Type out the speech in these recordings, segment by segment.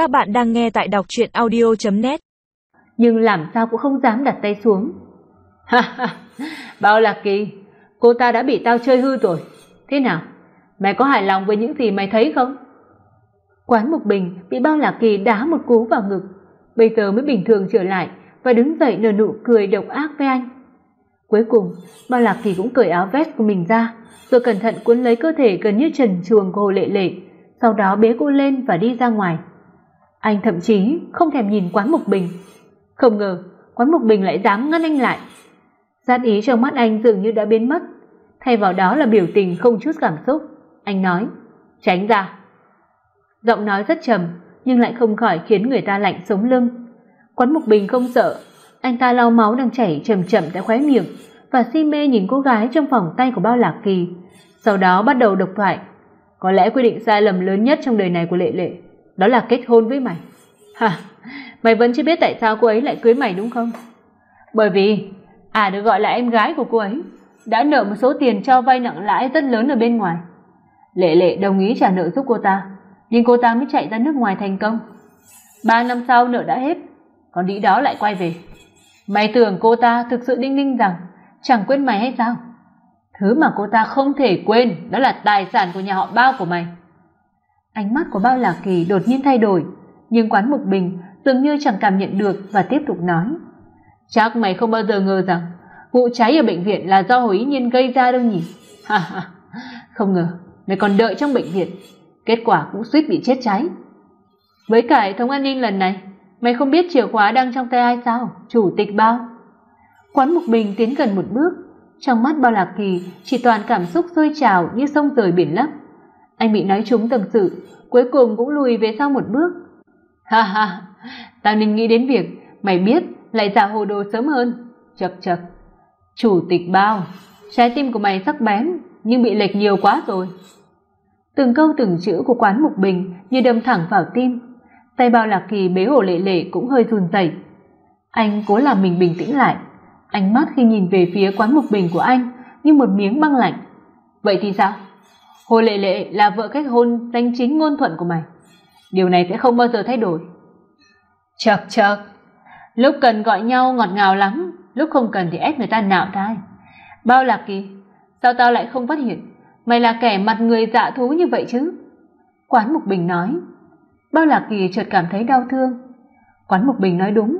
Các bạn đang nghe tại đọc truyện audio.net Nhưng làm sao cũng không dám đặt tay xuống. Ha ha, bao lạc kỳ, cô ta đã bị tao chơi hư rồi. Thế nào, mày có hài lòng với những gì mày thấy không? Quán Mục Bình bị bao lạc kỳ đá một cú vào ngực, bây giờ mới bình thường trở lại và đứng dậy nở nụ cười độc ác với anh. Cuối cùng, bao lạc kỳ cũng cởi áo vest của mình ra, rồi cẩn thận cuốn lấy cơ thể gần như trần truồng của Hồ Lệ Lệ, sau đó bế cô lên và đi ra ngoài. Anh thậm chí không thèm nhìn quán Mục Bình. Không ngờ, quán Mục Bình lại dám ngăn anh lại. Sát ý trong mắt anh dường như đã biến mất, thay vào đó là biểu tình không chút cảm xúc. Anh nói, tránh ra. Giọng nói rất trầm, nhưng lại không khỏi khiến người ta lạnh sống lưng. Quán Mục Bình không sợ, anh ta lau máu đang chảy chậm chậm tại khóe miệng và si mê nhìn cô gái trong vòng tay của Bao Lạc Kỳ, sau đó bắt đầu độc thoại. Có lẽ quyết định sai lầm lớn nhất trong đời này của Lệ Lệ, đó là kết hôn với mày. Hả? Mày vẫn chưa biết tại sao cô ấy lại cưới mày đúng không? Bởi vì à được gọi là em gái của cô ấy đã nợ một số tiền cho vay nặng lãi rất lớn ở bên ngoài. Lệ Lệ đồng ý trả nợ giúp cô ta, nhưng cô ta mới chạy ra nước ngoài thành công. Ba năm sau nợ đã hết, còn đĩ đó lại quay về. Mày tưởng cô ta thực sự đinh ninh rằng chẳng quên mày hay sao? Thứ mà cô ta không thể quên đó là tài sản của nhà họ Bao của mày. Ánh mắt của Bao Lạc Kỳ đột nhiên thay đổi, nhưng Quán Mục Bình dường như chẳng cảm nhận được và tiếp tục nói. Chắc mày không bao giờ ngờ rằng vụ cháy ở bệnh viện là do Hồ Ý Nhiên gây ra đâu nhỉ? Ha ha, không ngờ mày còn đợi trong bệnh viện, kết quả cũng suýt bị chết cháy. Với cả hệ thống an ninh lần này, mày không biết chìa khóa đang trong tay ai sao? Chủ tịch Bao. Quán Mục Bình tiến gần một bước, trong mắt Bao Lạc Kỳ chỉ toàn cảm xúc sôi trào như sông rời biển lấp. Anh bị nói trúng tâm sự, cuối cùng cũng lùi về sau một bước. Ha ha, tao nên nghĩ đến việc mày biết lại giả hồ đồ sớm hơn. Chật chật. Chủ tịch Bao, trái tim của mày sắc bén nhưng bị lệch nhiều quá rồi. Từng câu từng chữ của Quán Mục Bình như đâm thẳng vào tim. Tay Bao Lạc Kỳ bế Hồ Lệ Lệ cũng hơi run rẩy. Anh cố làm mình bình tĩnh lại, ánh mắt khi nhìn về phía quán mục bình của anh như một miếng băng lạnh. Vậy thì sao? Hồ Lệ Lệ là vợ kết hôn danh chính ngôn thuận của mày. Điều này sẽ không bao giờ thay đổi. Chậc chậc, lúc cần gọi nhau ngọt ngào lắm, lúc không cần thì ép người ta nạo tai. Bao lạc kỳ, sao tao lại không phát hiện? Mày là kẻ mặt người dạ thú như vậy chứ? Quán Mục Bình nói. Bao lạc kỳ chợt cảm thấy đau thương. Quán Mục Bình nói đúng,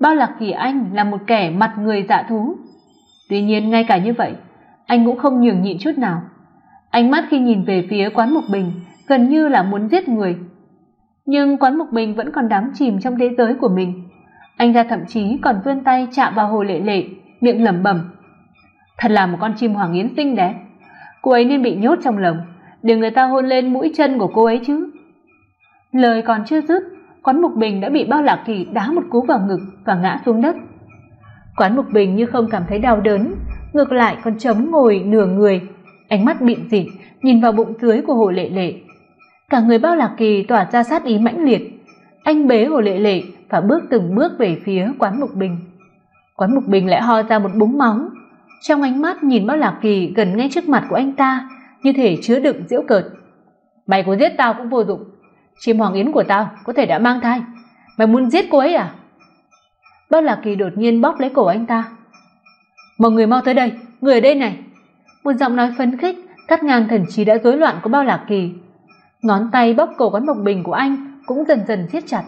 Bao Lạc Kỳ Anh là một kẻ mặt người dạ thú. Tuy nhiên ngay cả như vậy, anh cũng không nhường nhịn chút nào. Ánh mắt khi nhìn về phía quán Mục Bình gần như là muốn giết người. Nhưng quán Mục Bình vẫn còn đắm chìm trong thế giới của mình. Anh ta thậm chí còn vươn tay chạm vào Hồ Lệ Lệ, miệng lẩm bẩm: "Thật là một con chim hoàng yến xinh đẹp. Cô ấy nên bị nhốt trong lồng, để người ta hôn lên mũi chân của cô ấy chứ." Lời còn chưa dứt, Quán Mục Bình đã bị Bao Lạc Kỳ đá một cú vào ngực và ngã xuống đất. Quán Mục Bình như không cảm thấy đau đớn, ngược lại còn chống ngồi nửa người, ánh mắt bịn dịt nhìn vào bụng dưới của Hồ Lệ Lệ. Cả người Bao Lạc Kỳ tỏa ra sát ý mãnh liệt. Anh bế Hồ Lệ Lệ và bước từng bước về phía Quán Mục Bình. Quán Mục Bình lại ho ra một búng máu, trong ánh mắt nhìn Bao Lạc Kỳ gần ngay trước mặt của anh ta, như thể chứa đựng giễu cợt. Mày có giết tao cũng vô dụng, chim hoàng yến của tao có thể đã mang thai mày muốn giết cô ấy à bao lạc kỳ đột nhiên bóp lấy cổ anh ta mọi người mau tới đây người ở đây này một giọng nói phấn khích cắt ngang thần trí đã rối loạn của bao lạc kỳ. Ngón tay bóp cổ quán mộc bình của anh cũng dần dần siết chặt.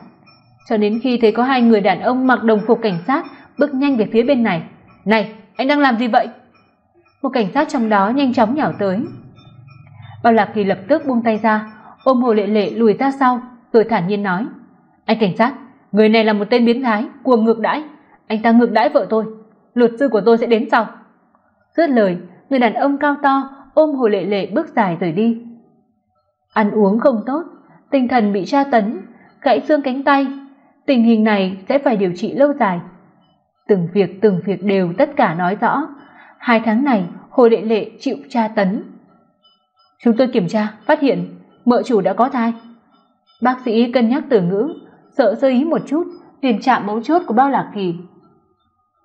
Cho đến khi thấy có hai người đàn ông mặc đồng phục cảnh sát bước nhanh về phía bên này. Này, anh đang làm gì vậy? Một cảnh sát trong đó nhanh chóng nhào tới. Bao lạc kỳ lập tức buông tay ra, ôm hồ lệ lệ lùi ra sau, rồi thản nhiên nói. Anh cảnh sát, người này là một tên biến thái, cuồng ngược đãi. Anh ta ngược đãi vợ tôi. Luật sư của tôi sẽ đến sau. Dứt lời người đàn ông cao to ôm hồ lệ lệ bước dài rời đi. Ăn uống không tốt, tinh thần bị tra tấn, gãy xương cánh tay, tình hình này sẽ phải điều trị lâu dài. Từng việc từng việc đều tất cả nói rõ, hai tháng này hồ lệ lệ chịu tra tấn. Chúng tôi kiểm tra, phát hiện, mợ chủ đã có thai. Bác sĩ cân nhắc từ ngữ, sợ sơ ý một chút liền chạm mấu chốt của bao lạc kỳ.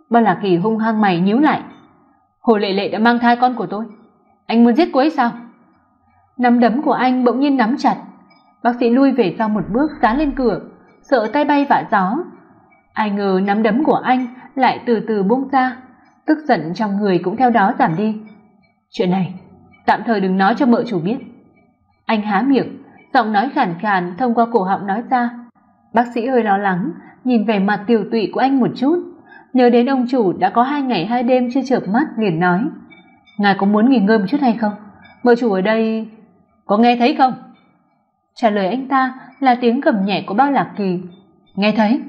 Bao lạc kỳ hung hăng mày nhíu lại hồ lệ lệ đã mang thai con của tôi anh muốn giết cô ấy sao nắm đấm của anh bỗng nhiên nắm chặt Bác sĩ lui về sau một bước dán lên cửa, sợ tay bay vạ gió. Ai ngờ nắm đấm của anh lại từ từ buông ra, tức giận trong người cũng theo đó giảm đi. Chuyện này, tạm thời đừng nói cho mợ chủ biết. Anh há miệng, giọng nói khàn khàn thông qua cổ họng nói ra. Bác sĩ hơi lo lắng, nhìn vẻ mặt tiều tụy của anh một chút, nhớ đến ông chủ đã có hai ngày hai đêm chưa chợp mắt liền nói: "Ngài có muốn nghỉ ngơi một chút hay không? Mợ chủ ở đây có nghe thấy không?" Trả lời anh ta là tiếng gầm nhẹ của Bao Lạc Kỳ. "Nghe thấy."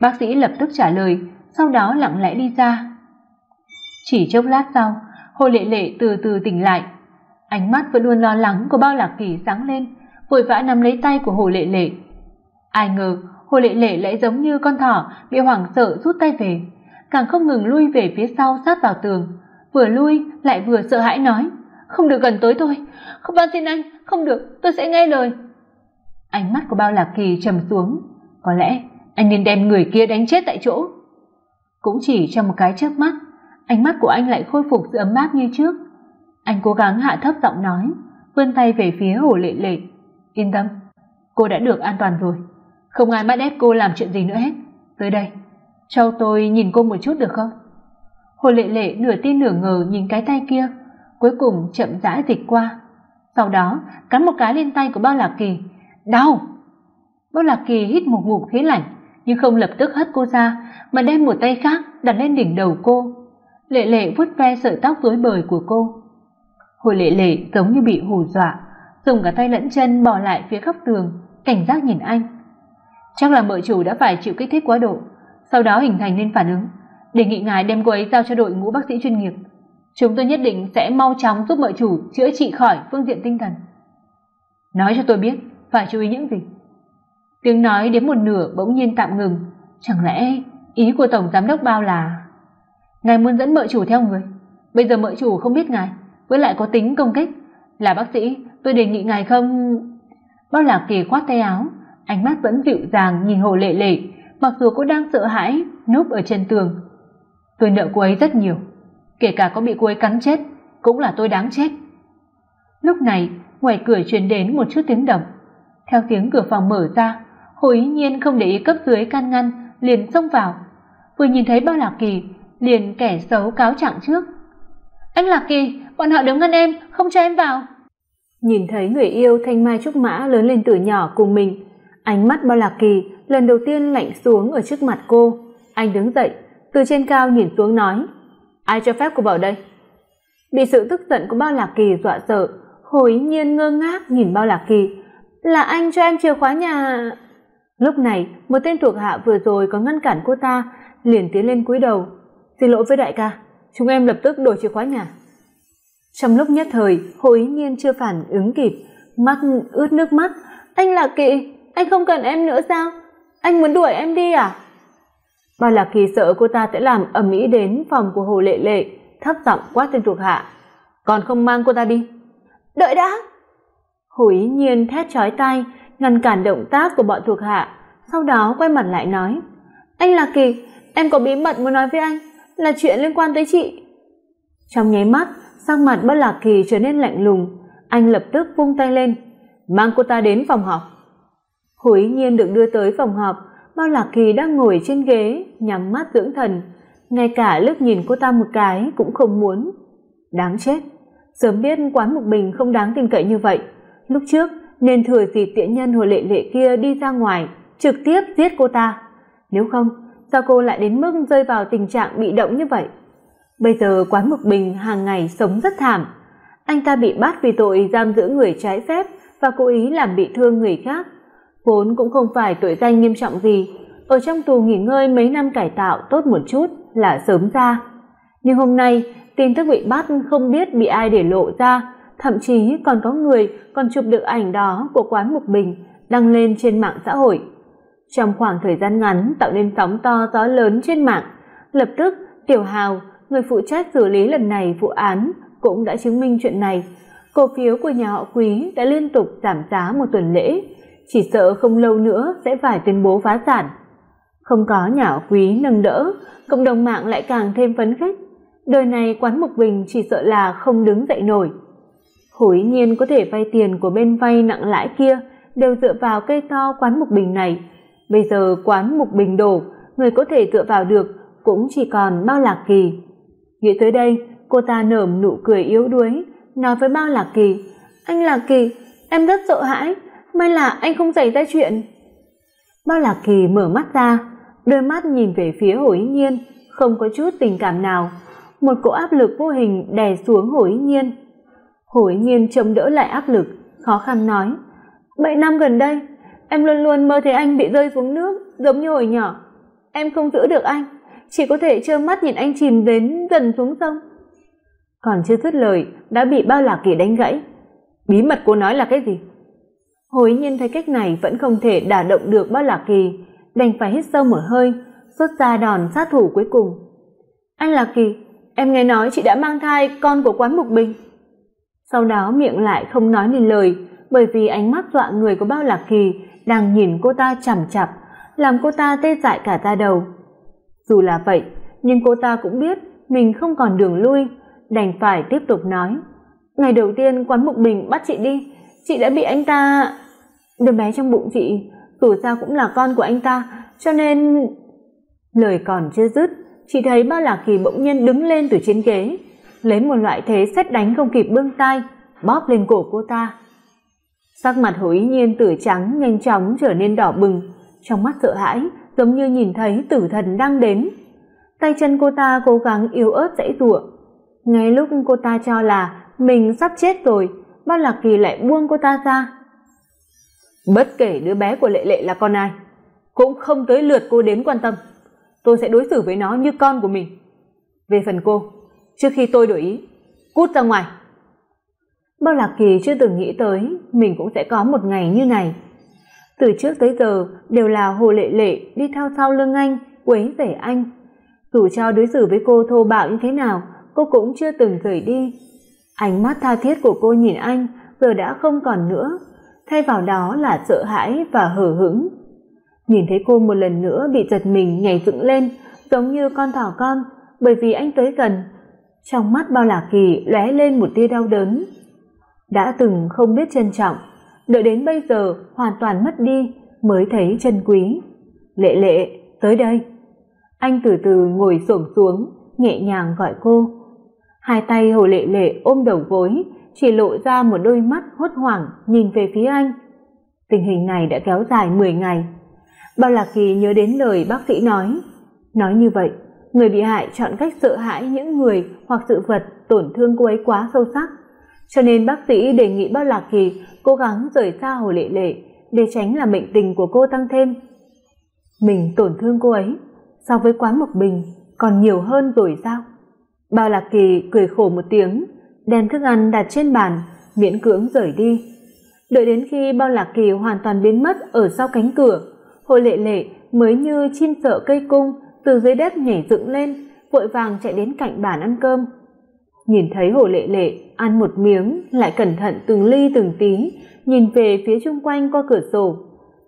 Bác sĩ lập tức trả lời, sau đó lặng lẽ đi ra. Chỉ chốc lát sau, Hồ Lệ Lệ từ từ tỉnh lại. Ánh mắt vẫn luôn lo lắng của Bao Lạc Kỳ sáng lên, vội vã nắm lấy tay của Hồ Lệ Lệ. Ai ngờ, Hồ Lệ Lệ lại giống như con thỏ bị hoảng sợ rút tay về, càng không ngừng lui về phía sau sát vào tường, vừa lui lại vừa sợ hãi nói: "Không được gần tới tôi, không van xin anh, không được, tôi sẽ nghe lời." Ánh mắt của Bao Lạc Kỳ trầm xuống, có lẽ anh nên đem người kia đánh chết tại chỗ. Cũng chỉ trong một cái chớp mắt, ánh mắt của anh lại khôi phục sự ấm áp như trước. Anh cố gắng hạ thấp giọng nói, vươn tay về phía Hồ Lệ Lệ, "Yên tâm, cô đã được an toàn rồi, không ai bắt ép cô làm chuyện gì nữa hết. Tới đây, cho tôi nhìn cô một chút được không?" Hồ Lệ Lệ nửa tin nửa ngờ nhìn cái tay kia, cuối cùng chậm rãi dịch qua, sau đó cắn một cái lên tay của Bao Lạc Kỳ. "Đau!" Bao Lạc Kỳ hít một ngụm khí lạnh, nhưng không lập tức hất cô ra, mà đem một tay khác đặt lên đỉnh đầu cô. Lệ Lệ vuốt ve sợi tóc rối bời của cô. Hồi Lệ Lệ giống như bị hù dọa, dùng cả tay lẫn chân bỏ lại phía góc tường, cảnh giác nhìn anh. Chắc là mợ chủ đã phải chịu kích thích quá độ, sau đó hình thành nên phản ứng, đề nghị ngài đem cô ấy giao cho đội ngũ bác sĩ chuyên nghiệp. Chúng tôi nhất định sẽ mau chóng giúp mợ chủ chữa trị khỏi phương diện tinh thần. Nói cho tôi biết, phải chú ý những gì? Tiếng nói đến một nửa bỗng nhiên tạm ngừng, chẳng lẽ ý của tổng giám đốc bao là ngài muốn dẫn mợ chủ theo người? Bây giờ mợ chủ không biết ngài, với lại có tính công kích, là bác sĩ, tôi đề nghị ngài không Bao Lạc Kỳ khoát tay áo, ánh mắt vẫn dịu dàng nhìn Hồ Lệ Lệ, mặc dù cô đang sợ hãi núp ở trên tường. Tôi nợ cô ấy rất nhiều, kể cả có bị cô ấy cắn chết, cũng là tôi đáng chết. Lúc này, ngoài cửa truyền đến một chút tiếng động. Theo tiếng cửa phòng mở ra, Hồ Ý Nhiên không để ý cấp dưới can ngăn, liền xông vào. Vừa nhìn thấy Bao Lạc Kỳ, liền kẻ xấu cáo trạng trước. "Anh Lạc Kỳ, bọn họ đứng ngăn em, không cho em vào." Nhìn thấy người yêu thanh mai trúc mã lớn lên từ nhỏ cùng mình, ánh mắt Bao Lạc Kỳ lần đầu tiên lạnh xuống ở trước mặt cô. Anh đứng dậy, từ trên cao nhìn xuống nói: "Ai cho phép cô vào đây?" Bị sự tức giận của Bao Lạc Kỳ dọa sợ, Hồ Ý Nhiên ngơ ngác nhìn Bao Lạc Kỳ, "Là anh cho em chìa khóa nhà." Lúc này, một tên thuộc hạ vừa rồi có ngăn cản cô ta, liền tiến lên cúi đầu, "Xin lỗi với đại ca, chúng em lập tức đổi chìa khóa nhà." Trong lúc nhất thời, Hồ Ý Nhiên chưa phản ứng kịp, mắt ướt nước mắt, "Anh lạc Kỳ, anh không cần em nữa sao? Anh muốn đuổi em đi à?" Bao Lạc Kỳ sợ cô ta sẽ làm ầm ĩ đến phòng của Hồ Lệ Lệ, thấp giọng quát tên thuộc hạ, "Còn không mang cô ta đi." "Đợi đã." Hồ Ý Nhiên thét chói tai, ngăn cản động tác của bọn thuộc hạ, sau đó quay mặt lại nói: "Anh Lạc Kỳ, em có bí mật muốn nói với anh, là chuyện liên quan tới chị." Trong nháy mắt, sắc mặt Bất Lạc Kỳ trở nên lạnh lùng, anh lập tức vung tay lên, mang cô ta đến phòng họp. Hồ Ý Nhiên được đưa tới phòng họp, Bao Lạc Kỳ đang ngồi trên ghế, nhắm mắt dưỡng thần, ngay cả lúc nhìn cô ta một cái cũng không muốn. Đáng chết, sớm biết quán một bình không đáng tin cậy như vậy, lúc trước nên thừa dịp tiện nhân Hồ Lệ Lệ kia đi ra ngoài, trực tiếp giết cô ta. Nếu không, sao cô lại đến mức rơi vào tình trạng bị động như vậy? Bây giờ quán Mục Bình hàng ngày sống rất thảm. Anh ta bị bắt vì tội giam giữ người trái phép và cố ý làm bị thương người khác. Vốn cũng không phải tội danh nghiêm trọng gì, ở trong tù nghỉ ngơi mấy năm cải tạo tốt một chút là sớm ra. Nhưng hôm nay, tin tức bị bắt không biết bị ai để lộ ra, thậm chí còn có người còn chụp được ảnh đó của quán Mục Bình đăng lên trên mạng xã hội. Trong khoảng thời gian ngắn tạo nên sóng to gió lớn trên mạng, lập tức Tiểu Hào người phụ trách xử lý lần này vụ án cũng đã chứng minh chuyện này. Cổ phiếu của nhà họ Quý đã liên tục giảm giá một tuần lễ, chỉ sợ không lâu nữa sẽ phải tuyên bố phá sản. Không có nhà họ Quý nâng đỡ, cộng đồng mạng lại càng thêm phấn khích. Đời này quán Mục Bình chỉ sợ là không đứng dậy nổi. Hối nhiên có thể vay tiền của bên vay nặng lãi kia đều dựa vào cây to quán mục bình này bây giờ quán mục bình đổ người có thể dựa vào được cũng chỉ còn bao lạc kỳ nghĩ tới đây cô ta nở nụ cười yếu đuối nói với bao lạc kỳ anh lạc kỳ em rất sợ hãi may là anh không xảy ra chuyện. Bao lạc kỳ mở mắt ra, đôi mắt nhìn về phía hồ ý nhiên, không có chút tình cảm nào. Một cỗ áp lực vô hình đè xuống hồ ý nhiên. Hồ ý nhiên chống đỡ lại áp lực, khó khăn nói, bảy năm gần đây, em luôn luôn mơ thấy anh bị rơi xuống nước, giống như hồi nhỏ. Em không giữ được anh, chỉ có thể trơ mắt nhìn anh chìm đến gần xuống sông. Còn chưa dứt lời, đã bị bao lạc kỳ đánh gãy. Bí mật cô nói là cái gì? Hối nhiên thấy cách này vẫn không thể đả động được bao lạc kỳ. Đành phải hít sâu một hơi xuất ra đòn sát thủ cuối cùng. Anh lạc kỳ, em nghe nói chị đã mang thai con của quán mục bình. Sau đó miệng lại không nói nên lời, bởi vì ánh mắt dọa người của bao lạc kỳ đang nhìn cô ta chằm chặp làm cô ta tê dại cả da đầu. Dù là vậy, nhưng cô ta cũng biết mình không còn đường lui, đành phải tiếp tục nói. Ngày đầu tiên quán mục bình bắt chị đi, chị đã bị anh ta đứa bé trong bụng chị dù sao cũng là con của anh ta, cho nên lời còn chưa dứt, chị thấy bao lạc kỳ bỗng nhiên đứng lên từ trên ghế, lấy một loại thế sét đánh không kịp bưng tay, bóp lên cổ cô ta. Sắc mặt hối nhiên từ trắng nhanh chóng trở nên đỏ bừng, trong mắt sợ hãi giống như nhìn thấy tử thần đang đến. Tay chân cô ta cố gắng yếu ớt dãy giụa. Ngay lúc cô ta cho là mình sắp chết rồi bao lạc kỳ lại buông cô ta ra bất kể đứa bé của lệ lệ là con ai, cũng không tới lượt cô đến quan tâm. Tôi sẽ đối xử với nó như con của mình. Về phần cô, trước khi tôi đổi ý, cút ra ngoài. Bao lạc kỳ chưa từng nghĩ tới mình cũng sẽ có một ngày như này. Từ trước tới giờ đều là hồ lệ lệ đi theo sau lưng anh, quấy rầy anh. Dù cho đối xử với cô thô bạo như thế nào, cô cũng chưa từng rời đi. Ánh mắt tha thiết của cô nhìn anh giờ đã không còn nữa thay vào đó là sợ hãi và hờ hững. Nhìn thấy cô một lần nữa bị giật mình nhảy dựng lên, giống như con thỏ con, bởi vì anh tới gần, trong mắt bao lạc kỳ lóe lên một tia đau đớn. Đã từng không biết trân trọng, đợi đến bây giờ hoàn toàn mất đi mới thấy chân quý. Lệ lệ, tới đây. Anh từ từ ngồi xổm xuống, nhẹ nhàng gọi cô. Hai tay hồ lệ lệ ôm đầu gối chỉ lộ ra một đôi mắt hốt hoảng nhìn về phía anh. Tình hình này đã kéo dài mười ngày. Bao lạc kỳ nhớ đến lời bác sĩ nói. Nói như vậy, người bị hại chọn cách sợ hãi những người hoặc sự vật tổn thương cô ấy quá sâu sắc. Cho nên bác sĩ đề nghị bao lạc kỳ cố gắng rời xa hồ lệ lệ để tránh làm bệnh tình của cô tăng thêm. Mình tổn thương cô ấy, so với quán mộc bình còn nhiều hơn rồi sao? Bao lạc kỳ cười khổ một tiếng đem thức ăn đặt trên bàn miễn cưỡng rời đi. Đợi đến khi bao lạc kỳ hoàn toàn biến mất ở sau cánh cửa hồ lệ lệ mới như chim sợ cây cung từ dưới đất nhảy dựng lên vội vàng chạy đến cạnh bàn ăn cơm. Nhìn thấy hồ lệ lệ ăn một miếng lại cẩn thận từng ly từng tí nhìn về phía chung quanh qua cửa sổ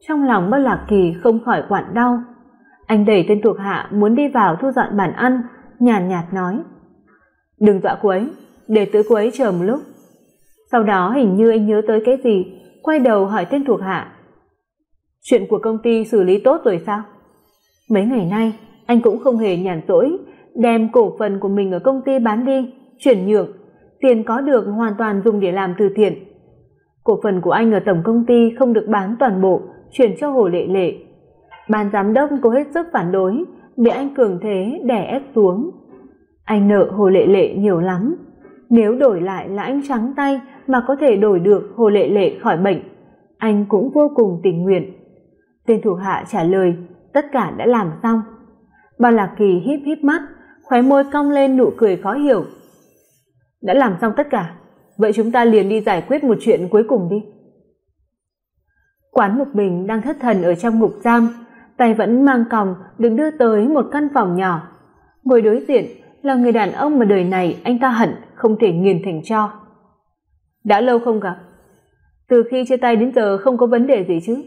trong lòng bao lạc kỳ không khỏi quặn đau. Anh đẩy tên thuộc hạ muốn đi vào thu dọn bàn ăn nhàn nhạt, nhạt nói đừng dọa cô ấy để tới cô ấy chờ một lúc. Sau đó hình như anh nhớ tới cái gì, quay đầu hỏi tên thuộc hạ. Chuyện của công ty xử lý tốt rồi sao? Mấy ngày nay, anh cũng không hề nhàn rỗi, đem cổ phần của mình ở công ty bán đi, chuyển nhượng, tiền có được hoàn toàn dùng để làm từ thiện. Cổ phần của anh ở tổng công ty không được bán toàn bộ, chuyển cho hồ lệ lệ. Ban giám đốc cố hết sức phản đối bị anh cường thế đè ép xuống. Anh nợ hồ lệ lệ nhiều lắm nếu đổi lại là anh trắng tay mà có thể đổi được hồ lệ lệ khỏi bệnh, anh cũng vô cùng tình nguyện. Tên thủ hạ trả lời, tất cả đã làm xong. Bao lạc kỳ híp híp mắt, khóe môi cong lên nụ cười khó hiểu. Đã làm xong tất cả, vậy chúng ta liền đi giải quyết một chuyện cuối cùng đi. Quán mục bình đang thất thần ở trong ngục giam, tay vẫn mang còng, được đưa tới một căn phòng nhỏ. Ngồi đối diện là người đàn ông mà đời này anh ta hận không thể nghiền thành cho. Đã lâu không gặp. Từ khi chia tay đến giờ không có vấn đề gì chứ.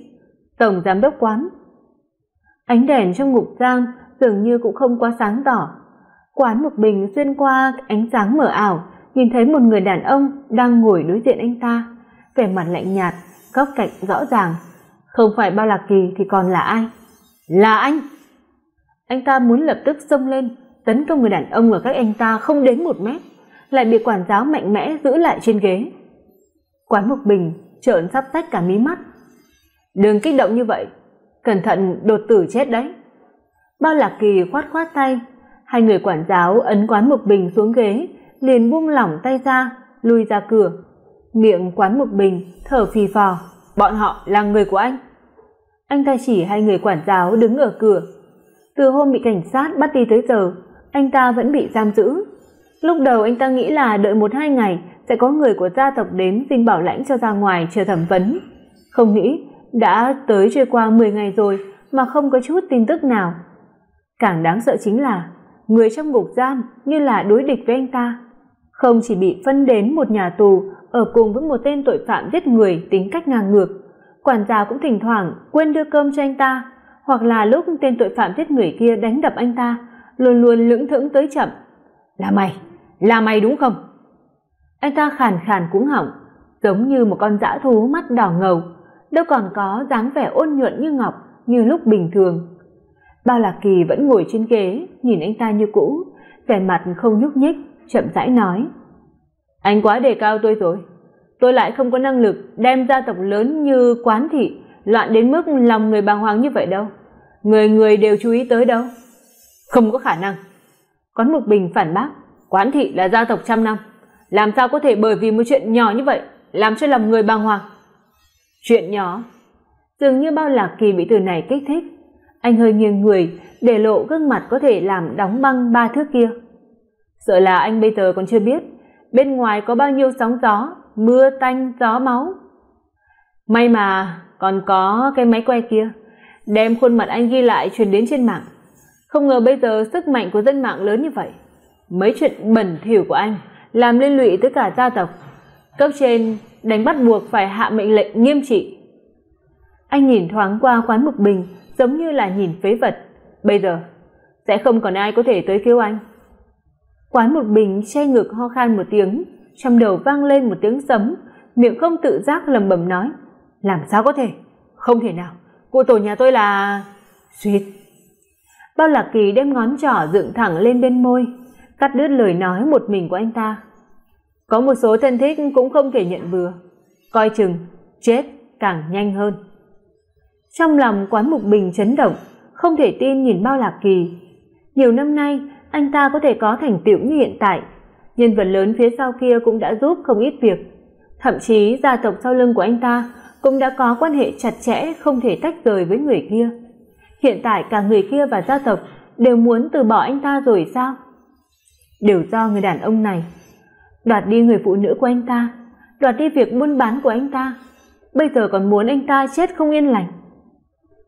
Tổng giám đốc quán. Ánh đèn trong ngục giam dường như cũng không quá sáng tỏ. Quán một bình xuyên qua ánh sáng mờ ảo, nhìn thấy một người đàn ông đang ngồi đối diện anh ta. Vẻ mặt lạnh nhạt, góc cạnh rõ ràng. Không phải bao lạc kỳ thì còn là ai? Là anh! Anh ta muốn lập tức xông lên tấn công người đàn ông ở cách anh ta không đến một mét, lại bị quản giáo mạnh mẽ giữ lại trên ghế. Quán mục bình trợn sắp tách cả mí mắt. Đừng kích động như vậy, cẩn thận đột tử chết đấy. Bao lạc kỳ khoát khoát tay, hai người quản giáo ấn quán mục bình xuống ghế, liền buông lỏng tay ra lui ra cửa. Miệng quán mục bình thở phì phò, bọn họ là người của anh. Anh ta chỉ hai người quản giáo đứng ở cửa. Từ hôm bị cảnh sát bắt đi tới giờ anh ta vẫn bị giam giữ. Lúc đầu anh ta nghĩ là đợi một hai ngày sẽ có người của gia tộc đến xin bảo lãnh cho ra ngoài chờ thẩm vấn. Không nghĩ đã tới trôi qua 10 ngày rồi mà không có chút tin tức nào. Càng đáng sợ chính là người trong ngục giam như là đối địch với anh ta, không chỉ bị phân đến một nhà tù ở cùng với một tên tội phạm giết người tính cách ngang ngược. Quản gia cũng thỉnh thoảng quên đưa cơm cho anh ta, hoặc là lúc tên tội phạm giết người kia đánh đập anh ta luôn luôn lững thững tới chậm. Là mày là mày đúng không? Anh ta khàn khàn cuống họng, giống như một con dã thú mắt đỏ ngầu, đâu còn có dáng vẻ ôn nhuận như ngọc như lúc bình thường. Bao lạc kỳ vẫn ngồi trên ghế, nhìn anh ta như cũ, vẻ mặt không nhúc nhích, chậm rãi nói, anh quá đề cao tôi rồi. Tôi lại không có năng lực đem gia tộc lớn như quán thị loạn đến mức lòng người bàng hoàng như vậy đâu. Người người đều chú ý tới đâu không có khả năng. Quán mục bình phản bác, quán thị là gia tộc trăm năm. Làm sao có thể bởi vì một chuyện nhỏ như vậy làm cho lòng người bàng hoàng? Chuyện nhỏ? Dường như bao lạc kỳ bị từ này kích thích. Anh hơi nghiêng người, để lộ gương mặt có thể làm đóng băng ba thước kia. Sợ là anh bây giờ còn chưa biết, bên ngoài có bao nhiêu sóng gió, mưa, tanh, gió, máu. May mà còn có cái máy quay kia, đem khuôn mặt anh ghi lại truyền đến trên mạng không ngờ bây giờ sức mạnh của dân mạng lớn như vậy. Mấy chuyện bẩn thỉu của anh làm liên lụy tới cả gia tộc. Cấp trên đánh bắt buộc phải hạ mệnh lệnh nghiêm trị. Anh nhìn thoáng qua quán mục bình, giống như là nhìn phế vật. Bây giờ, sẽ không còn ai có thể tới kêu anh. Quán mực bình che ngực ho khan một tiếng, trong đầu vang lên một tiếng sấm, miệng không tự giác lầm bầm nói, làm sao có thể? Không thể nào. Cụ tổ nhà tôi là suýt bao lạc kỳ đem ngón trỏ dựng thẳng lên bên môi, cắt đứt lời nói một mình của anh ta. Có một số thân thích cũng không thể nhận bừa coi chừng, chết càng nhanh hơn. Trong lòng quán mục bình chấn động, không thể tin nhìn bao lạc kỳ. Nhiều năm nay, anh ta có thể có thành tựu như hiện tại. Nhân vật lớn phía sau kia cũng đã giúp không ít việc. Thậm chí, gia tộc sau lưng của anh ta cũng đã có quan hệ chặt chẽ, không thể tách rời với người kia hiện tại cả người kia và gia tộc đều muốn từ bỏ anh ta rồi sao? Đều do người đàn ông này. Đoạt đi người phụ nữ của anh ta, đoạt đi việc buôn bán của anh ta. Bây giờ còn muốn anh ta chết không yên lành.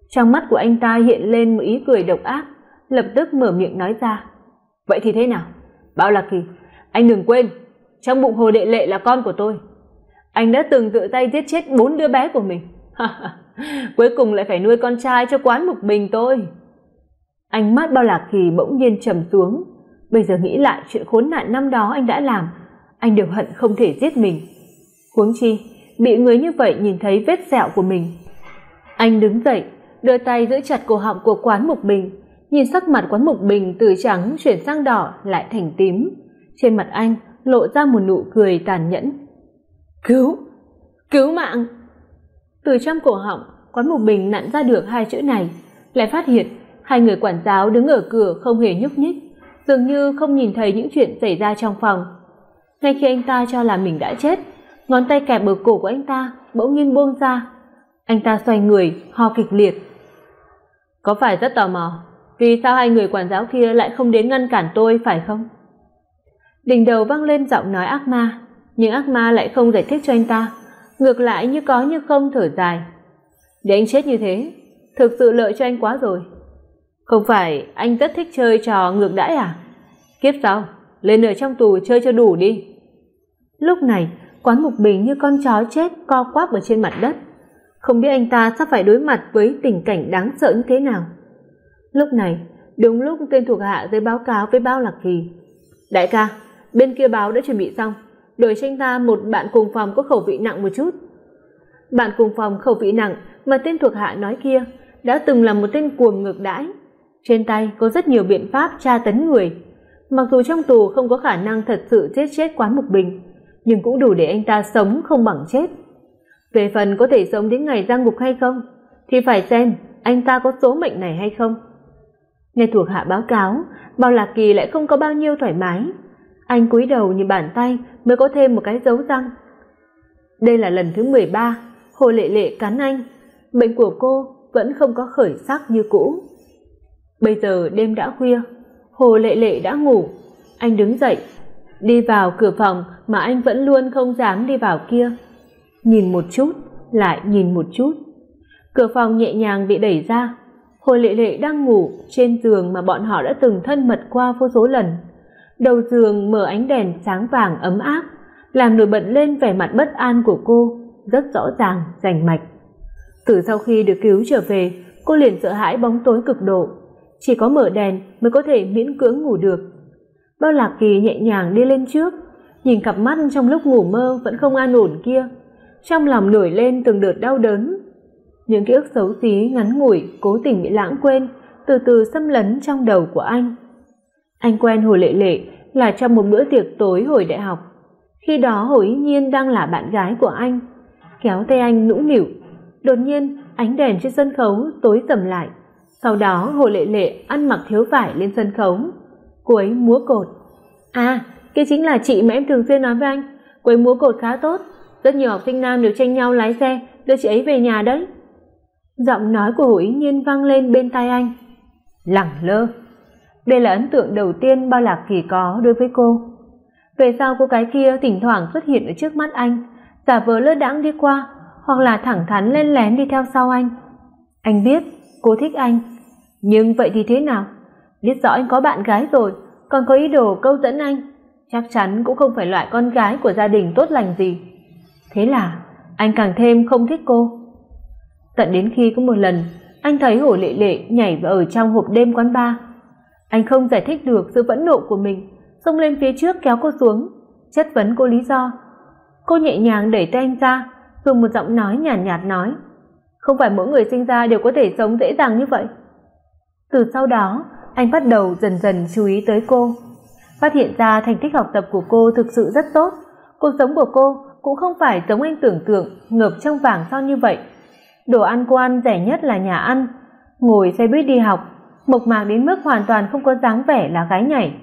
Trong mắt của anh ta hiện lên một ý cười độc ác, lập tức mở miệng nói ra. Vậy thì thế nào? Bao lạc kỳ, anh đừng quên, trong bụng hồ đệ lệ là con của tôi. Anh đã từng tự tay giết chết bốn đứa bé của mình. cuối cùng lại phải nuôi con trai cho quán một bình tôi. Ánh mắt bao lạc kỳ bỗng nhiên trầm xuống. Bây giờ nghĩ lại chuyện khốn nạn năm đó anh đã làm, anh đều hận không thể giết mình. Huống chi, bị người như vậy nhìn thấy vết sẹo của mình. Anh đứng dậy, đưa tay giữ chặt cổ họng của quán mục bình nhìn sắc mặt quán mục bình từ trắng chuyển sang đỏ lại thành tím. Trên mặt anh lộ ra một nụ cười tàn nhẫn. Cứu cứu mạng! Từ trong cổ họng, quán mục bình nặn ra được hai chữ này. Lại phát hiện, hai người quản giáo đứng ở cửa không hề nhúc nhích, dường như không nhìn thấy những chuyện xảy ra trong phòng. Ngay khi anh ta cho là mình đã chết, ngón tay kẹp ở cổ của anh ta bỗng nhiên buông ra. Anh ta xoay người, ho kịch liệt. Có phải rất tò mò, vì sao hai người quản giáo kia lại không đến ngăn cản tôi, phải không? Đỉnh đầu vang lên giọng nói ác ma, nhưng ác ma lại không giải thích cho anh ta ngược lại như có như không thở dài. Để anh chết như thế, thực sự lợi cho anh quá rồi. Không phải anh rất thích chơi trò ngược đãi à? Kiếp sau, lên ở trong tù chơi cho đủ đi. Lúc này, quán mục bình như con chó chết co quắp ở trên mặt đất. Không biết anh ta sắp phải đối mặt với tình cảnh đáng sợ như thế nào. Lúc này, đúng lúc tên thuộc hạ tới báo cáo với bao lạc kỳ. Đại ca, bên kia báo đã chuẩn bị xong đổi cho anh ta một bạn cùng phòng có khẩu vị nặng một chút. Bạn cùng phòng khẩu vị nặng mà tên thuộc hạ nói kia đã từng là một tên cuồng ngược đãi. Trên tay có rất nhiều biện pháp tra tấn người. Mặc dù trong tù không có khả năng thật sự giết chết quán mục bình nhưng cũng đủ để anh ta sống không bằng chết. Về phần có thể sống đến ngày ra ngục hay không, thì phải xem anh ta có số mệnh này hay không. Nghe thuộc hạ báo cáo, bao lạc kỳ lại không có bao nhiêu thoải mái anh cúi đầu như bàn tay mới có thêm một cái dấu răng. Đây là lần thứ mười ba, hồ lệ lệ cắn anh. Bệnh của cô vẫn không có khởi sắc như cũ. Bây giờ đêm đã khuya, hồ lệ lệ đã ngủ. Anh đứng dậy, đi vào cửa phòng mà anh vẫn luôn không dám đi vào kia. Nhìn một chút, lại nhìn một chút. Cửa phòng nhẹ nhàng bị đẩy ra. Hồ lệ lệ đang ngủ trên giường mà bọn họ đã từng thân mật qua vô số lần đầu giường mở ánh đèn sáng vàng ấm áp, làm nổi bật lên vẻ mặt bất an của cô, rất rõ ràng, rành mạch. Từ sau khi được cứu trở về, cô liền sợ hãi bóng tối cực độ. Chỉ có mở đèn mới có thể miễn cưỡng ngủ được. Bao lạc kỳ nhẹ nhàng đi lên trước, nhìn cặp mắt trong lúc ngủ mơ vẫn không an ổn kia, trong lòng nổi lên từng đợt đau đớn. Những ký ức xấu xí ngắn ngủi, cố tình bị lãng quên, từ từ xâm lấn trong đầu của anh anh quen hồ lệ lệ là trong một bữa tiệc tối hồi đại học. Khi đó hồ ý nhiên đang là bạn gái của anh, kéo tay anh nũng nịu. Đột nhiên, ánh đèn trên sân khấu tối sầm lại. Sau đó, hồ lệ lệ ăn mặc thiếu vải lên sân khấu. Cô ấy múa cột. À kia chính là chị mà em thường xuyên nói với anh. Cô ấy múa cột khá tốt. Rất nhiều học sinh nam đều tranh nhau lái xe, đưa chị ấy về nhà đấy. Giọng nói của hồ ý nhiên vang lên bên tai anh. Lẳng lơ đây là ấn tượng đầu tiên bao lạc kỳ có đối với cô. Về sau cô cái kia thỉnh thoảng xuất hiện ở trước mắt anh, giả vờ lơ đãng đi qua, hoặc là thẳng thắn lên lén đi theo sau anh. Anh biết cô thích anh, nhưng vậy thì thế nào? Biết rõ anh có bạn gái rồi, còn có ý đồ câu dẫn anh, chắc chắn cũng không phải loại con gái của gia đình tốt lành gì. Thế là anh càng thêm không thích cô. Tận đến khi có một lần, anh thấy hổ lệ lệ nhảy vào ở trong hộp đêm quán bar anh không giải thích được sự phẫn nộ của mình xông lên phía trước kéo cô xuống. Chất vấn cô lý do. Cô nhẹ nhàng đẩy tay anh ra dùng một giọng nói nhàn nhạt, nhạt nói không phải mỗi người sinh ra đều có thể sống dễ dàng như vậy. Từ sau đó anh bắt đầu dần dần chú ý tới cô phát hiện ra thành tích học tập của cô thực sự rất tốt. Cuộc sống của cô cũng không phải giống anh tưởng tượng ngập trong vàng son như vậy. Đồ ăn cô ăn rẻ nhất là nhà ăn ngồi xe buýt đi học mộc mạc đến mức hoàn toàn không có dáng vẻ là gái nhảy.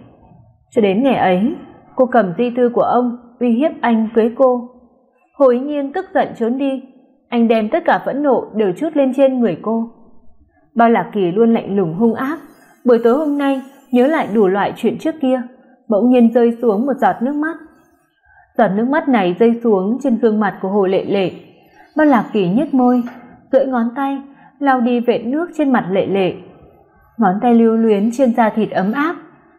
Cho đến ngày ấy, cô cầm di thư của ông uy hiếp anh cưới cô. Hồ ý nhiên tức giận trốn đi, anh đem tất cả phẫn nộ đều trút lên trên người cô. Bao lạc kỳ luôn lạnh lùng hung ác, buổi tối hôm nay nhớ lại đủ loại chuyện trước kia, bỗng nhiên rơi xuống một giọt nước mắt. Giọt nước mắt này rơi xuống trên gương mặt của hồ lệ lệ. Bao lạc kỳ nhếch môi, duỗi ngón tay, lau đi vệt nước trên mặt lệ lệ ngón tay lưu luyến trên da thịt ấm áp.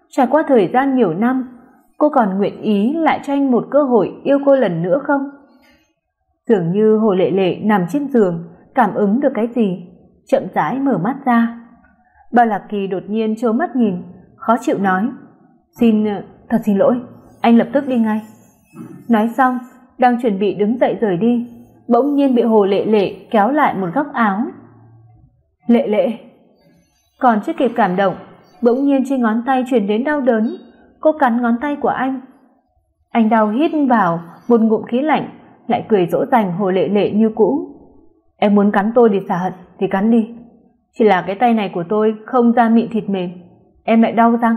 Trải qua thời gian nhiều năm, cô còn nguyện ý lại cho anh một cơ hội yêu cô lần nữa không? Dường như hồ lệ lệ nằm trên giường, cảm ứng được cái gì, chậm rãi mở mắt ra. Bao lạc kỳ đột nhiên trố mắt nhìn, khó chịu nói, xin ờ, thật xin lỗi, anh lập tức đi ngay. Nói xong, đang chuẩn bị đứng dậy rời đi, bỗng nhiên bị hồ lệ lệ kéo lại một góc áo. Lệ lệ còn chưa kịp cảm động, bỗng nhiên trên ngón tay truyền đến đau đớn. Cô cắn ngón tay của anh. Anh đau hít vào một ngụm khí lạnh, lại cười dỗ dành hồ lệ lệ như cũ. Em muốn cắn tôi để xả hận, thì cắn đi. Chỉ là cái tay này của tôi không da mịn thịt mềm. Em lại đau răng.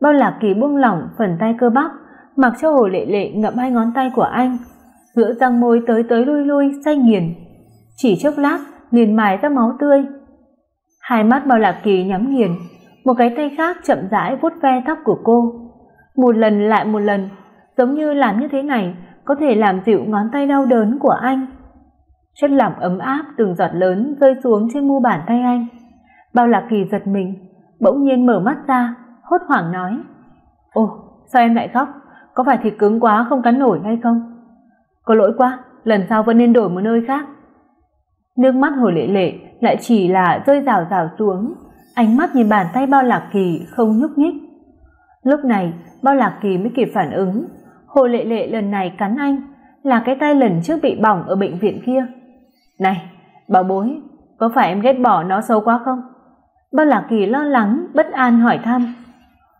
Bao lạc kỳ buông lỏng phần tay cơ bắp, mặc cho hồ lệ lệ ngậm hai ngón tay của anh. Giữa răng môi tới tới lui lui say nghiền. Chỉ chốc lát, liền mài ra máu tươi hai mắt bao lạc kỳ nhắm nghiền. Một cái tay khác chậm rãi vuốt ve tóc của cô. Một lần lại một lần, giống như làm như thế này có thể làm dịu ngón tay đau đớn của anh. Chất lỏng ấm áp từng giọt lớn rơi xuống trên mu bàn tay anh. Bao lạc kỳ giật mình, bỗng nhiên mở mắt ra, hốt hoảng nói, ồ, sao em lại khóc? Có phải thịt cứng quá không cắn nổi hay không? Có lỗi quá, lần sau vẫn nên đổi một nơi khác. Nước mắt hồi lệ lệ lại chỉ là rơi rào rào xuống ánh mắt nhìn bàn tay bao lạc kỳ không nhúc nhích lúc này bao lạc kỳ mới kịp phản ứng hồ lệ lệ lần này cắn anh là cái tay lần trước bị bỏng ở bệnh viện kia. Này, bảo bối, có phải em ghét bỏ nó sâu quá không? Bao Lạc Kỳ lo lắng, bất an hỏi thăm.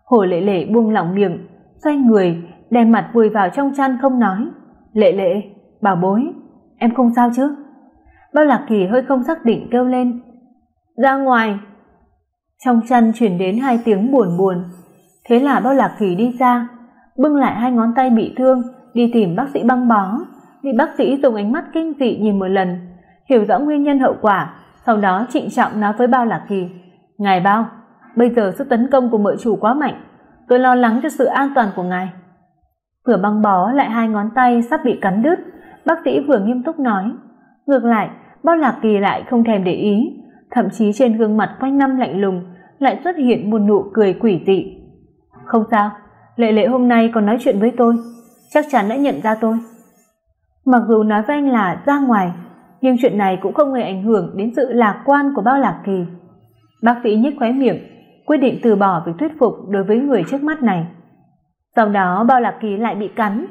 Hồ Lệ Lệ buông lỏng miệng, xoay người, đem mặt vùi vào trong chăn không nói. Lệ Lệ, bảo bối, em không sao chứ? Bao Lạc Kỳ hơi không xác định kêu lên. Ra ngoài. Trong chăn truyền đến hai tiếng buồn buồn. Thế là Bao Lạc Kỳ đi ra, bưng lại hai ngón tay bị thương, đi tìm bác sĩ băng bó. Vị bác sĩ dùng ánh mắt kinh dị nhìn một lần, hiểu rõ nguyên nhân hậu quả, sau đó trịnh trọng nói với Bao Lạc Kỳ: "Ngài Bao, bây giờ sức tấn công của mợ chủ quá mạnh, tôi lo lắng cho sự an toàn của ngài." Vừa băng bó lại hai ngón tay sắp bị cắn đứt, bác sĩ vừa nghiêm túc nói. Ngược lại, Bao Lạc Kỳ lại không thèm để ý, thậm chí trên gương mặt quanh năm lạnh lùng lại xuất hiện một nụ cười quỷ dị. "Không sao, Lệ Lệ hôm nay còn nói chuyện với tôi, chắc chắn đã nhận ra tôi." Mặc dù nói với anh là ra ngoài, nhưng chuyện này cũng không hề ảnh hưởng đến sự lạc quan của Bao Lạc Kỳ. Bác sĩ nhếch khóe miệng, quyết định từ bỏ việc thuyết phục đối với người trước mắt này. Sau đó Bao Lạc Kỳ lại bị cắn.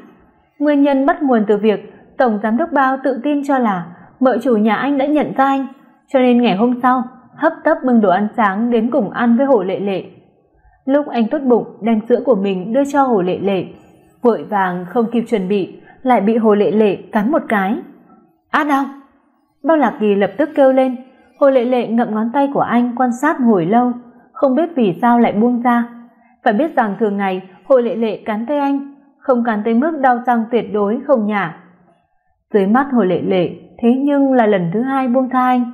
Nguyên nhân bắt nguồn từ việc tổng giám đốc Bao tự tin cho là mợ chủ nhà anh đã nhận ra anh, cho nên ngày hôm sau hấp tấp bưng đồ ăn sáng đến cùng ăn với Hồ Lệ Lệ. Lúc anh tốt bụng đem sữa của mình đưa cho Hồ Lệ Lệ, vội vàng không kịp chuẩn bị, lại bị Hồ Lệ Lệ cắn một cái. "A đau!" Bao Lạc Kỳ lập tức kêu lên, Hồ Lệ Lệ ngậm ngón tay của anh quan sát hồi lâu, không biết vì sao lại buông ra. Phải biết rằng thường ngày Hồ Lệ Lệ cắn tay anh, không cắn tới mức đau răng tuyệt đối không nhả. Dưới mắt Hồ Lệ Lệ, thế nhưng là lần thứ hai buông tha anh.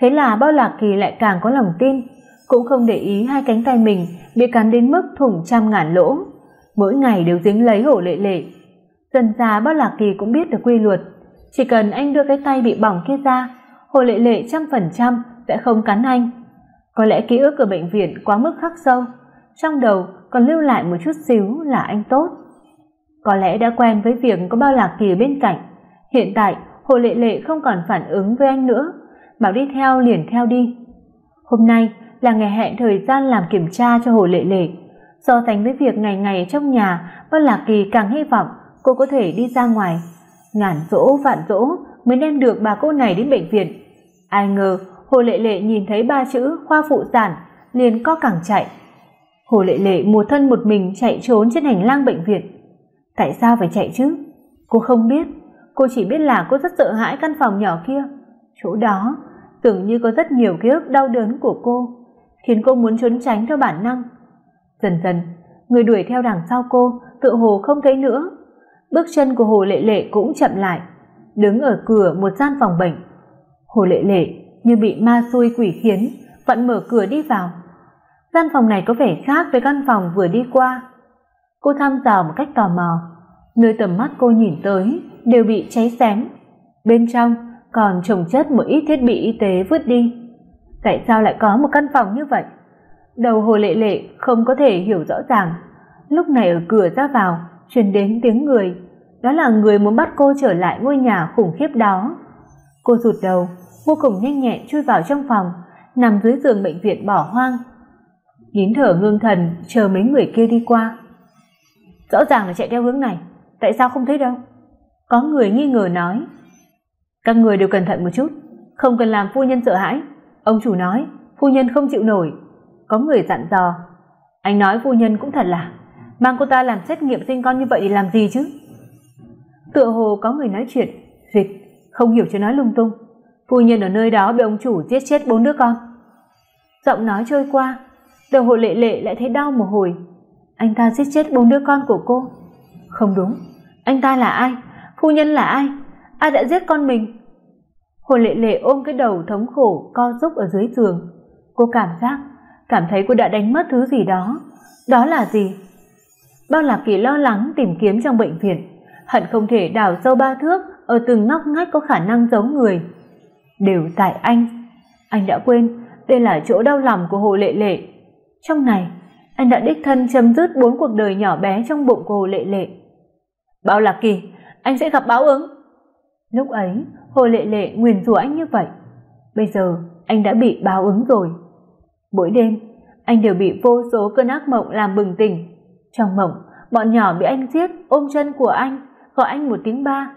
Thế là Bao Lạc Kỳ lại càng có lòng tin, cũng không để ý hai cánh tay mình bị cắn đến mức thủng trăm ngàn lỗ, mỗi ngày đều dính lấy Hồ Lệ Lệ. Dần ra Bao Lạc Kỳ cũng biết được quy luật, chỉ cần anh đưa cái tay bị bỏng kia ra, Hồ Lệ Lệ trăm phần trăm sẽ không cắn anh. Có lẽ ký ức ở bệnh viện quá mức khắc sâu, trong đầu còn lưu lại một chút xíu là anh tốt. Có lẽ đã quen với việc có Bao Lạc Kỳ bên cạnh, hiện tại Hồ Lệ Lệ không còn phản ứng với anh nữa, bảo đi theo liền theo đi. Hôm nay là ngày hẹn thời gian làm kiểm tra cho Hồ Lệ Lệ. So sánh với việc ngày ngày trong nhà, Bao Lạc Kỳ càng hy vọng cô có thể đi ra ngoài. Ngàn dỗ vạn dỗ mới đem được bà cô này đến bệnh viện. Ai ngờ Hồ Lệ Lệ nhìn thấy ba chữ khoa phụ sản liền co cẳng chạy. Hồ Lệ Lệ một thân một mình chạy trốn trên hành lang bệnh viện. Tại sao phải chạy chứ? Cô không biết, cô chỉ biết là cô rất sợ hãi căn phòng nhỏ kia. Chỗ đó tưởng như có rất nhiều ký ức đau đớn của cô, khiến cô muốn trốn tránh theo bản năng. Dần dần, người đuổi theo đằng sau cô tựa hồ không thấy nữa. Bước chân của Hồ Lệ Lệ cũng chậm lại, đứng ở cửa một gian phòng bệnh. Hồ Lệ Lệ như bị ma xui quỷ khiến, vẫn mở cửa đi vào. Gian phòng này có vẻ khác với căn phòng vừa đi qua. Cô thăm dò một cách tò mò, nơi tầm mắt cô nhìn tới đều bị cháy xém. Bên trong còn chồng chất một ít thiết bị y tế vứt đi. Tại sao lại có một căn phòng như vậy? Đầu Hồ Lệ Lệ không có thể hiểu rõ ràng. Lúc này ở cửa ra vào truyền đến tiếng người, đó là người muốn bắt cô trở lại ngôi nhà khủng khiếp đó. Cô rụt đầu, vô cùng nhanh nhẹn chui vào trong phòng, nằm dưới giường bệnh viện bỏ hoang. Nín thở ngưng thần chờ mấy người kia đi qua. Rõ ràng là chạy theo hướng này, tại sao không thấy đâu? Có người nghi ngờ nói. Các người đều cẩn thận một chút, không cần làm phu nhân sợ hãi. Ông chủ nói, phu nhân không chịu nổi. Có người dặn dò. Anh nói phu nhân cũng thật là, mang cô ta làm xét nghiệm sinh con như vậy để làm gì chứ? Tựa hồ có người nói chuyện, dịch, không hiểu cho nói lung tung. Phu nhân ở nơi đó bị ông chủ giết chết bốn đứa con. Giọng nói trôi qua, đầu hồ lệ lệ lại thấy đau một hồi. Anh ta giết chết bốn đứa con của cô. Không đúng, anh ta là ai? Phu nhân là ai? Ai đã giết con mình? Hồ lệ lệ ôm cái đầu thống khổ co rúc ở dưới giường. Cô cảm giác, cảm thấy cô đã đánh mất thứ gì đó. Đó là gì? Bao Lạc Kỳ lo lắng tìm kiếm trong bệnh viện, hận không thể đào sâu ba thước ở từng ngóc ngách có khả năng giống người. Đều tại anh. Anh đã quên, đây là chỗ đau lòng của Hồ Lệ Lệ. Trong này, anh đã đích thân chấm dứt bốn cuộc đời nhỏ bé trong bụng của Hồ Lệ Lệ. Bao Lạc Kỳ, anh sẽ gặp báo ứng. Lúc ấy, Hồ Lệ Lệ nguyền rủa anh như vậy. Bây giờ, anh đã bị báo ứng rồi. Mỗi đêm, anh đều bị vô số cơn ác mộng làm bừng tỉnh. Trong mộng, bọn nhỏ bị anh giết ôm chân của anh, gọi anh một tiếng ba,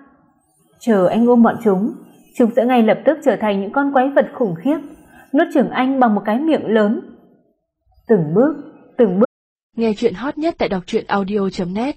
Chờ anh ôm bọn chúng, chúng sẽ ngay lập tức trở thành những con quái vật khủng khiếp, nuốt chửng anh bằng một cái miệng lớn. Từng bước, từng bước. Nghe truyện hot nhất tại đọc truyện audio.net